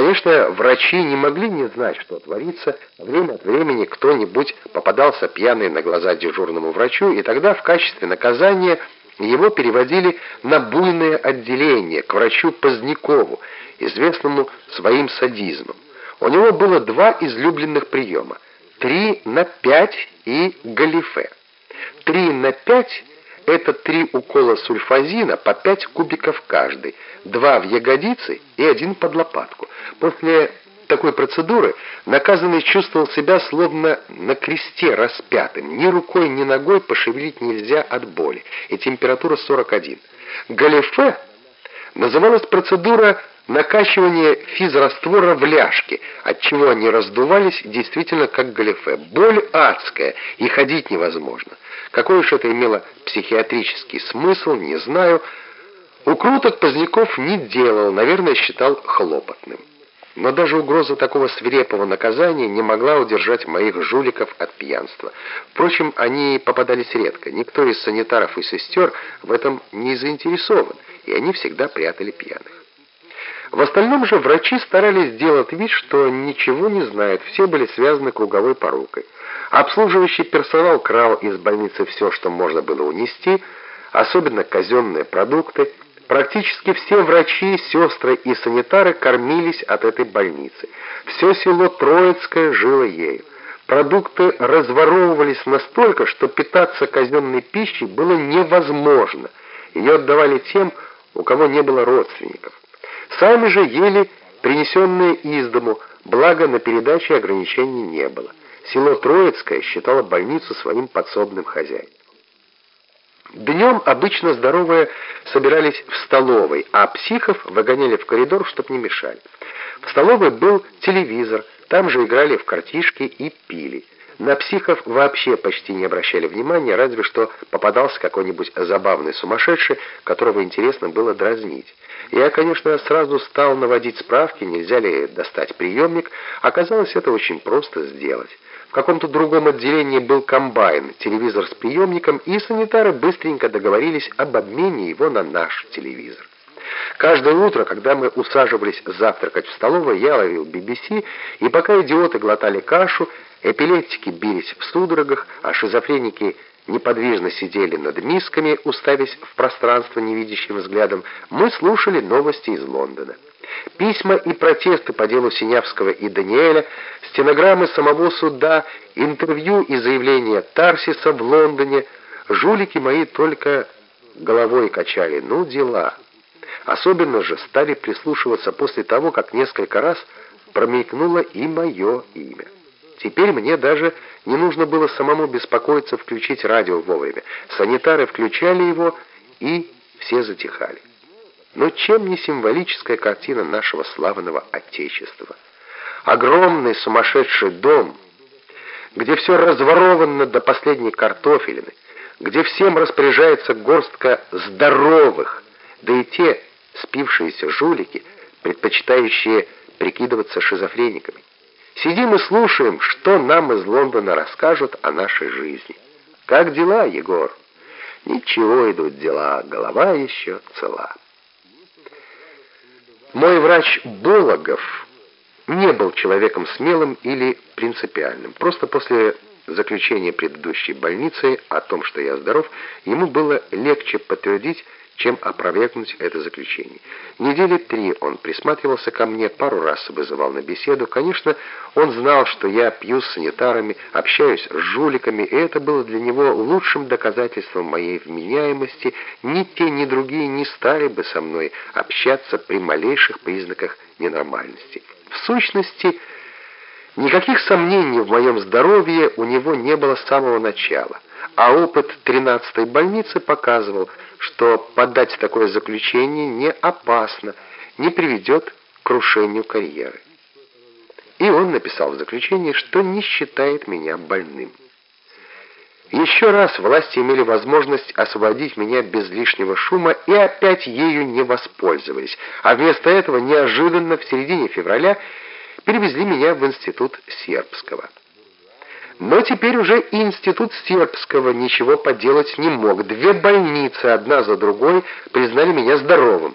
Конечно, врачи не могли не знать, что творится. Время от времени кто-нибудь попадался пьяный на глаза дежурному врачу, и тогда в качестве наказания его переводили на буйное отделение к врачу Позднякову, известному своим садизмом. У него было два излюбленных приема – три на пять и галифе. Три на пять – это три укола сульфазина по пять кубиков каждый, два в ягодицы и один под лопатку. После такой процедуры наказанный чувствовал себя словно на кресте распятым. Ни рукой, ни ногой пошевелить нельзя от боли, и температура 41. Галифе называлась процедура накачивания физраствора в ляжке, от чего они раздувались действительно как галифе. Боль адская, и ходить невозможно. Какой уж это имело психиатрический смысл, не знаю. Укруток Поздняков не делал, наверное, считал хлопотным. Но даже угроза такого свирепого наказания не могла удержать моих жуликов от пьянства. Впрочем, они попадались редко. Никто из санитаров и сестер в этом не заинтересован, и они всегда прятали пьяных. В остальном же врачи старались сделать вид, что ничего не знают, все были связаны круговой порукой. Обслуживающий персонал крал из больницы все, что можно было унести, особенно казенные продукты, Практически все врачи, сестры и санитары кормились от этой больницы. Все село Троицкое жило ею. Продукты разворовывались настолько, что питаться казенной пищей было невозможно. Ее отдавали тем, у кого не было родственников. Сами же ели принесенные из дому, благо на передаче ограничений не было. Село Троицкое считало больницу своим подсобным хозяином. Днем обычно здоровые собирались в столовой, а психов выгоняли в коридор, чтобы не мешали. В столовой был телевизор, там же играли в картишки и пили. На психов вообще почти не обращали внимания, разве что попадался какой-нибудь забавный сумасшедший, которого интересно было дразнить. Я, конечно, сразу стал наводить справки, нельзя ли достать приемник. Оказалось, это очень просто сделать. В каком-то другом отделении был комбайн, телевизор с приемником, и санитары быстренько договорились об обмене его на наш телевизор. Каждое утро, когда мы усаживались завтракать в столовой, я ловил BBC, и пока идиоты глотали кашу, эпилептики бились в судорогах, а шизофреники неподвижно сидели над мисками, уставясь в пространство невидящим взглядом, мы слушали новости из Лондона. Письма и протесты по делу Синявского и Даниэля, стенограммы самого суда, интервью и заявления Тарсиса в Лондоне. Жулики мои только головой качали. Ну, дела. Особенно же стали прислушиваться после того, как несколько раз промелькнуло и мое имя. Теперь мне даже не нужно было самому беспокоиться включить радио вовремя. Санитары включали его, и все затихали. Но чем не символическая картина нашего славного Отечества? Огромный сумасшедший дом, где все разворовано до последней картофелины, где всем распоряжается горстка здоровых, да и те спившиеся жулики, предпочитающие прикидываться шизофрениками. Сидим и слушаем, что нам из Лондона расскажут о нашей жизни. Как дела, Егор? Ничего идут дела, голова еще цела. Мой врач Бологов не был человеком смелым или принципиальным. Просто после заключения предыдущей больницы о том, что я здоров, ему было легче подтвердить, чем опровергнуть это заключение. Недели три он присматривался ко мне, пару раз вызывал на беседу. Конечно, он знал, что я пью с санитарами, общаюсь с жуликами, и это было для него лучшим доказательством моей вменяемости. Ни те, ни другие не стали бы со мной общаться при малейших признаках ненормальности. В сущности, никаких сомнений в моем здоровье у него не было с самого начала а опыт 13-й больницы показывал, что подать такое заключение не опасно, не приведет к крушению карьеры. И он написал в заключении, что не считает меня больным. Еще раз власти имели возможность освободить меня без лишнего шума и опять ею не воспользовались, а вместо этого неожиданно в середине февраля перевезли меня в институт сербского. Но теперь уже институт Сербского ничего поделать не мог. Две больницы, одна за другой, признали меня здоровым.